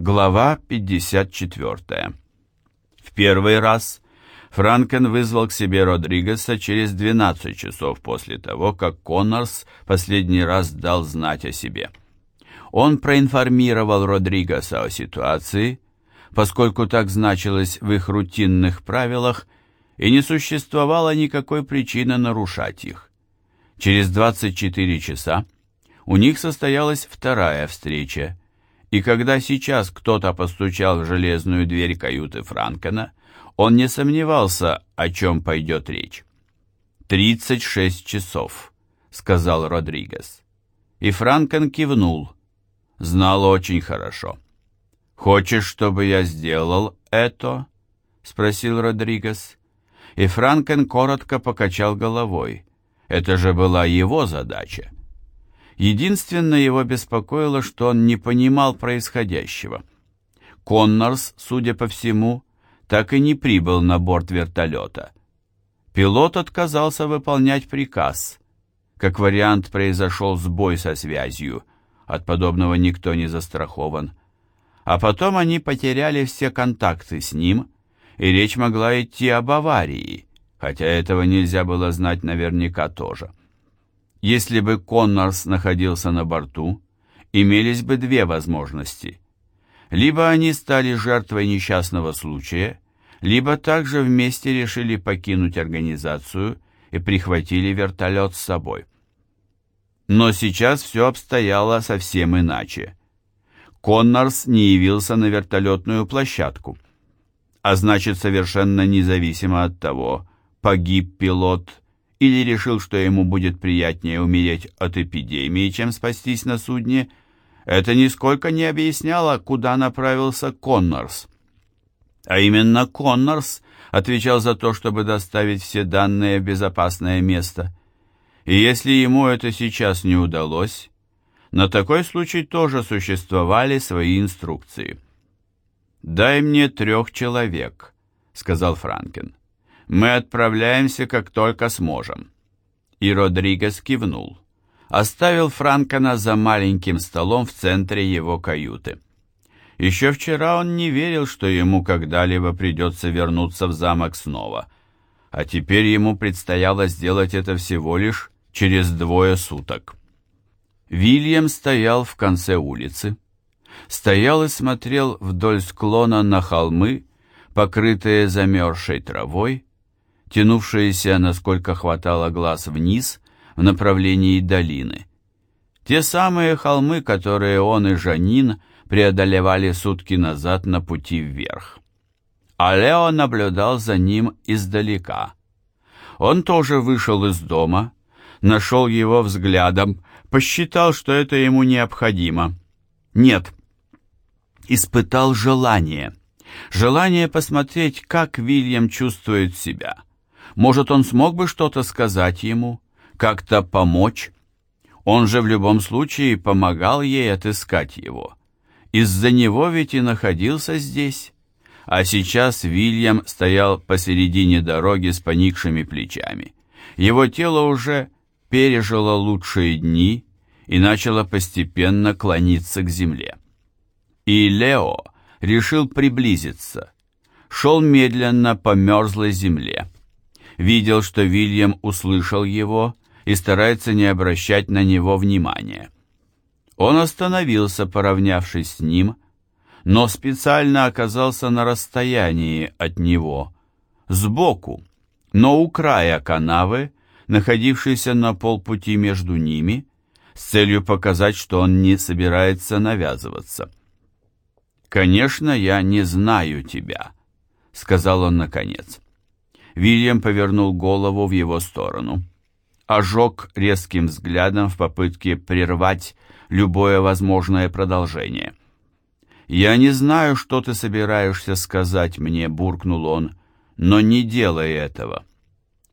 Глава 54. В первый раз Франкен вызвал к себе Родригеса через 12 часов после того, как Коннорс последний раз дал знать о себе. Он проинформировал Родригеса о ситуации, поскольку так значилось в их рутинных правилах, и не существовало никакой причины нарушать их. Через 24 часа у них состоялась вторая встреча, и когда сейчас кто-то постучал в железную дверь каюты Франкена, он не сомневался, о чем пойдет речь. «Тридцать шесть часов», — сказал Родригес. И Франкен кивнул. Знал очень хорошо. «Хочешь, чтобы я сделал это?» — спросил Родригес. И Франкен коротко покачал головой. Это же была его задача. Единственное его беспокоило, что он не понимал происходящего. Коннорс, судя по всему, так и не прибыл на борт вертолета. Пилот отказался выполнять приказ. Как вариант, произошел сбой со связью. От подобного никто не застрахован. А потом они потеряли все контакты с ним, и речь могла идти об аварии, хотя этого нельзя было знать наверняка тоже. Если бы Коннорс находился на борту, имелись бы две возможности. Либо они стали жертвой несчастного случая, либо также вместе решили покинуть организацию и прихватили вертолет с собой. Но сейчас все обстояло совсем иначе. Коннорс не явился на вертолетную площадку, а значит, совершенно независимо от того, погиб пилот или решил, что ему будет приятнее умереть от эпидемии, чем спастись на судне, это нисколько не объясняло, куда направился Коннорс. А именно Коннорс отвечал за то, чтобы доставить все данные в безопасное место. И если ему это сейчас не удалось, на такой случай тоже существовали свои инструкции. «Дай мне трех человек», — сказал Франкен. Мы отправляемся, как только сможем». И Родригес кивнул. Оставил Франкона за маленьким столом в центре его каюты. Еще вчера он не верил, что ему когда-либо придется вернуться в замок снова, а теперь ему предстояло сделать это всего лишь через двое суток. Вильям стоял в конце улицы, стоял и смотрел вдоль склона на холмы, покрытые замерзшей травой, тянувшиеся, насколько хватало глаз, вниз в направлении долины. Те самые холмы, которые он и Жанин преодолевали сутки назад на пути вверх. А Лео наблюдал за ним издалека. Он тоже вышел из дома, нашел его взглядом, посчитал, что это ему необходимо. Нет, испытал желание. Желание посмотреть, как Вильям чувствует себя. Может, он смог бы что-то сказать ему, как-то помочь? Он же в любом случае помогал ей отыскать его. Из-за него ведь и находился здесь. А сейчас Вильям стоял посередине дороги с поникшими плечами. Его тело уже пережило лучшие дни и начало постепенно клониться к земле. И Лео решил приблизиться. Шел медленно по мерзлой земле видел, что Вильям услышал его и старается не обращать на него внимания. Он остановился, поравнявшись с ним, но специально оказался на расстоянии от него, сбоку, но у края канавы, находившейся на полпути между ними, с целью показать, что он не собирается навязываться. «Конечно, я не знаю тебя», — сказал он наконец. Вильям повернул голову в его сторону. Ожег резким взглядом в попытке прервать любое возможное продолжение. «Я не знаю, что ты собираешься сказать мне», — буркнул он, — «но не делай этого».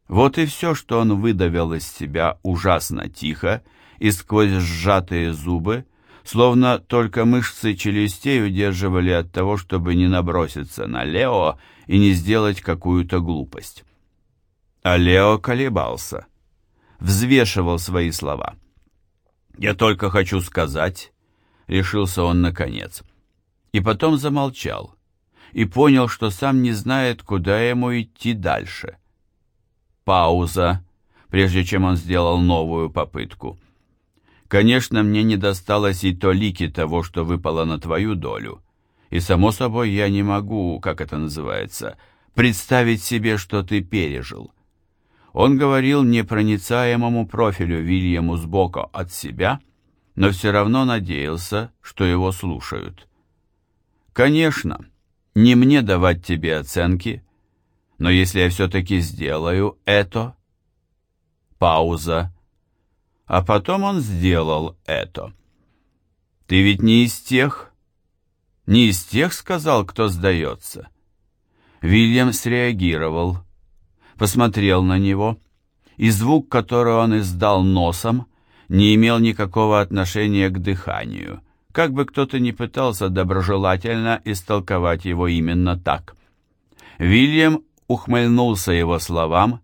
Вот и все, что он выдавил из себя ужасно тихо и сквозь сжатые зубы, словно только мышцы челюстей удерживали от того, чтобы не наброситься на Лео и не сделать какую-то глупость. А Лео колебался, взвешивал свои слова. «Я только хочу сказать», — решился он наконец, и потом замолчал и понял, что сам не знает, куда ему идти дальше. Пауза, прежде чем он сделал новую попытку. Конечно, мне не досталось и толики того, что выпало на твою долю. И, само собой, я не могу, как это называется, представить себе, что ты пережил. Он говорил непроницаемому профилю Вильяму сбоку от себя, но все равно надеялся, что его слушают. «Конечно, не мне давать тебе оценки, но если я все-таки сделаю это...» Пауза. А потом он сделал это. «Ты ведь не из тех...» «Не из тех, — сказал, — кто сдается». Вильям среагировал, посмотрел на него, и звук, который он издал носом, не имел никакого отношения к дыханию, как бы кто-то ни пытался доброжелательно истолковать его именно так. Вильям ухмыльнулся его словам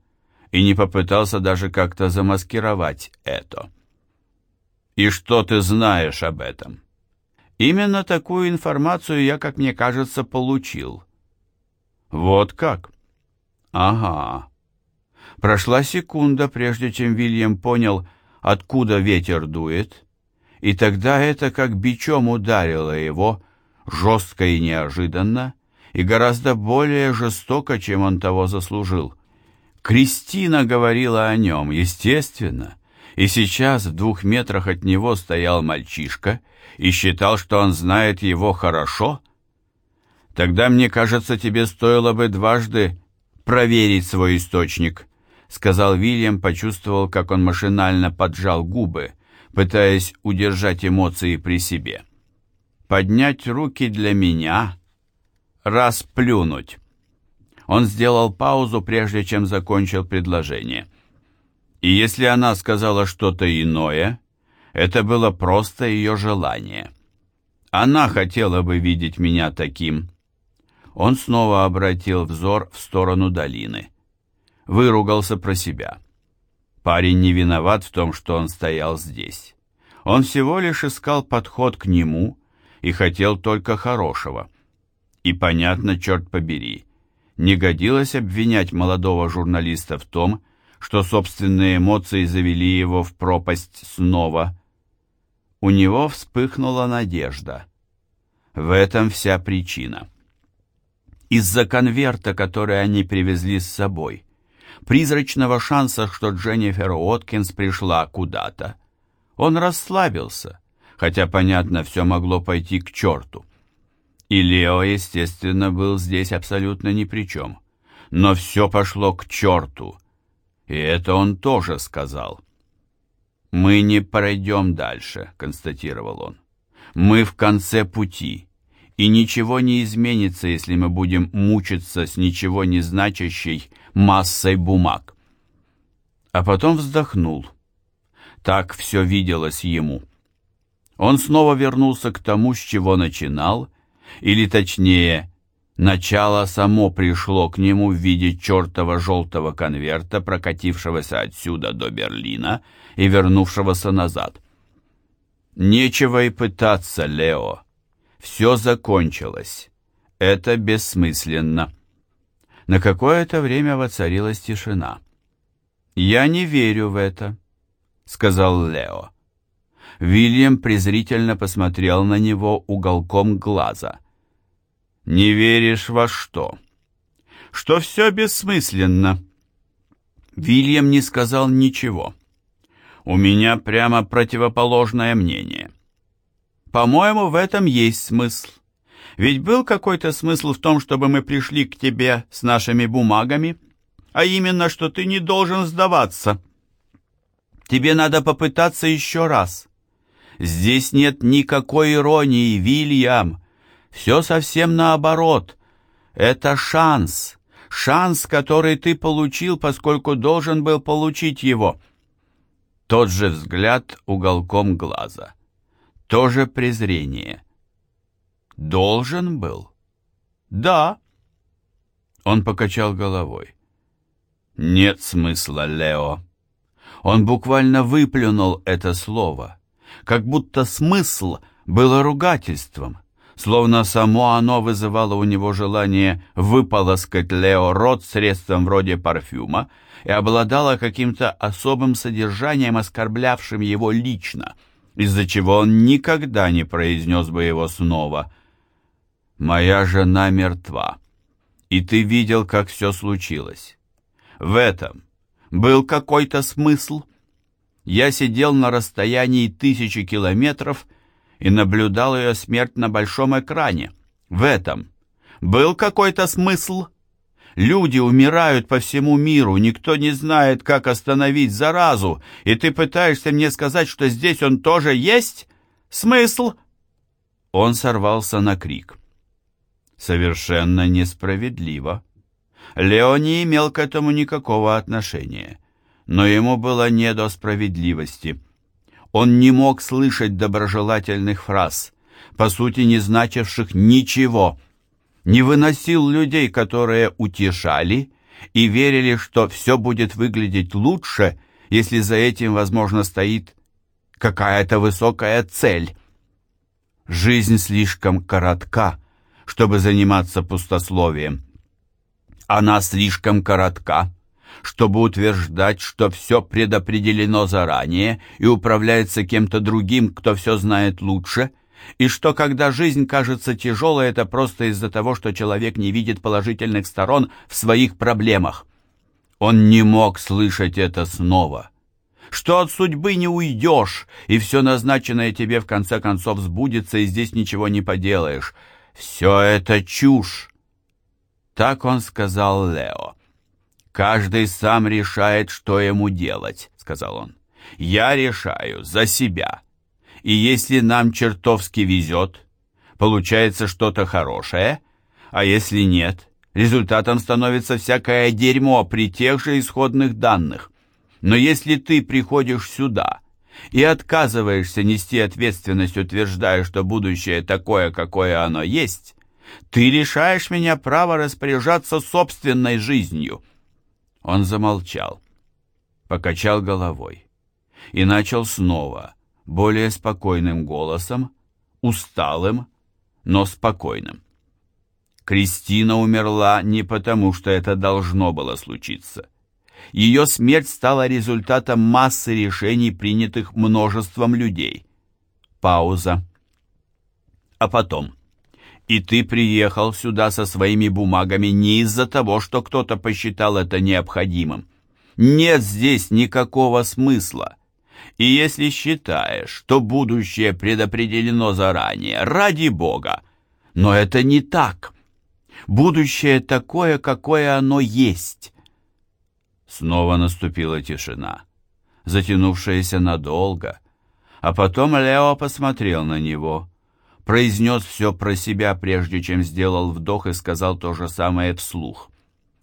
и не попытался даже как-то замаскировать это. «И что ты знаешь об этом?» «Именно такую информацию я, как мне кажется, получил». «Вот как?» «Ага». Прошла секунда, прежде чем Вильям понял, откуда ветер дует, и тогда это как бичом ударило его, жестко и неожиданно, и гораздо более жестоко, чем он того заслужил. Кристина говорила о нем, естественно, и сейчас в двух метрах от него стоял мальчишка и считал, что он знает его хорошо. Тогда, мне кажется, тебе стоило бы дважды проверить свой источник, сказал Вильям, почувствовал, как он машинально поджал губы, пытаясь удержать эмоции при себе. Поднять руки для меня, расплюнуть. Он сделал паузу, прежде чем закончил предложение. И если она сказала что-то иное, это было просто ее желание. Она хотела бы видеть меня таким. Он снова обратил взор в сторону долины. Выругался про себя. Парень не виноват в том, что он стоял здесь. Он всего лишь искал подход к нему и хотел только хорошего. И понятно, черт побери, не годилось обвинять молодого журналиста в том, что собственные эмоции завели его в пропасть снова. У него вспыхнула надежда. В этом вся причина. Из-за конверта, который они привезли с собой, призрачного шанса, что Дженнифер Уоткинс пришла куда-то, он расслабился, хотя, понятно, все могло пойти к черту. И Лео, естественно, был здесь абсолютно ни при чем. Но все пошло к черту. И это он тоже сказал. «Мы не пройдем дальше», — констатировал он. «Мы в конце пути, и ничего не изменится, если мы будем мучиться с ничего не значащей массой бумаг». А потом вздохнул. Так все виделось ему. Он снова вернулся к тому, с чего начинал, — или точнее, начало само пришло к нему в виде чертова желтого конверта, прокатившегося отсюда до Берлина и вернувшегося назад. Нечего и пытаться, Лео. Все закончилось. Это бессмысленно. На какое-то время воцарилась тишина. «Я не верю в это», — сказал Лео. Вильям презрительно посмотрел на него уголком глаза. «Не веришь во что?» «Что все бессмысленно». Вильям не сказал ничего. «У меня прямо противоположное мнение». «По-моему, в этом есть смысл. Ведь был какой-то смысл в том, чтобы мы пришли к тебе с нашими бумагами, а именно, что ты не должен сдаваться. Тебе надо попытаться еще раз». Здесь нет никакой иронии, Вильям. Все совсем наоборот. Это шанс. Шанс, который ты получил, поскольку должен был получить его. Тот же взгляд уголком глаза. То же презрение. Должен был? Да. Он покачал головой. Нет смысла, Лео. Он буквально выплюнул это слово как будто смысл было ругательством, словно само оно вызывало у него желание выполоскать Лео рот средством вроде парфюма и обладало каким-то особым содержанием, оскорблявшим его лично, из-за чего он никогда не произнес бы его снова. «Моя жена мертва, и ты видел, как все случилось. В этом был какой-то смысл?» Я сидел на расстоянии тысячи километров и наблюдал ее смерть на большом экране. В этом был какой-то смысл. Люди умирают по всему миру, никто не знает, как остановить заразу, и ты пытаешься мне сказать, что здесь он тоже есть? Смысл? Он сорвался на крик. Совершенно несправедливо. Лео не имел к этому никакого отношения, но ему было не до справедливости. Он не мог слышать доброжелательных фраз, по сути не значивших ничего, не выносил людей, которые утешали и верили, что все будет выглядеть лучше, если за этим, возможно, стоит какая-то высокая цель. Жизнь слишком коротка, чтобы заниматься пустословием. Она слишком коротка, чтобы утверждать, что все предопределено заранее и управляется кем-то другим, кто все знает лучше, и что когда жизнь кажется тяжелой, это просто из-за того, что человек не видит положительных сторон в своих проблемах. Он не мог слышать это снова. Что от судьбы не уйдешь, и все назначенное тебе в конце концов сбудется, и здесь ничего не поделаешь. Все это чушь. Так он сказал Лео. «Каждый сам решает, что ему делать», — сказал он. «Я решаю за себя. И если нам чертовски везет, получается что-то хорошее, а если нет, результатом становится всякое дерьмо при тех же исходных данных. Но если ты приходишь сюда и отказываешься нести ответственность, утверждая, что будущее такое, какое оно есть, ты лишаешь меня права распоряжаться собственной жизнью». Он замолчал, покачал головой и начал снова, более спокойным голосом, усталым, но спокойным. Кристина умерла не потому, что это должно было случиться. Ее смерть стала результатом массы решений, принятых множеством людей. Пауза. А потом и ты приехал сюда со своими бумагами не из-за того, что кто-то посчитал это необходимым. Нет здесь никакого смысла. И если считаешь, что будущее предопределено заранее, ради Бога, но это не так. Будущее такое, какое оно есть. Снова наступила тишина, затянувшаяся надолго, а потом Лео посмотрел на него — произнес все про себя, прежде чем сделал вдох и сказал то же самое вслух.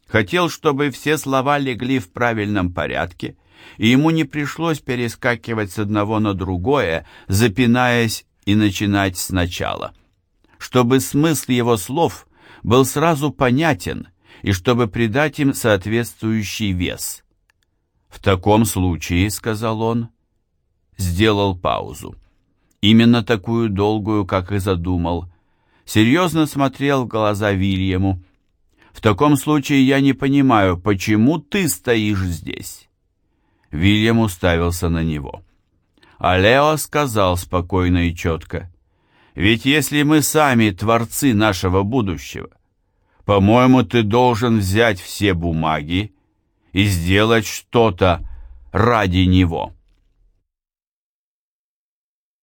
Хотел, чтобы все слова легли в правильном порядке, и ему не пришлось перескакивать с одного на другое, запинаясь и начинать сначала. Чтобы смысл его слов был сразу понятен, и чтобы придать им соответствующий вес. «В таком случае», — сказал он, сделал паузу именно такую долгую, как и задумал, серьезно смотрел в глаза Вильяму. «В таком случае я не понимаю, почему ты стоишь здесь?» Вильям уставился на него. А Лео сказал спокойно и четко, «Ведь если мы сами творцы нашего будущего, по-моему, ты должен взять все бумаги и сделать что-то ради него».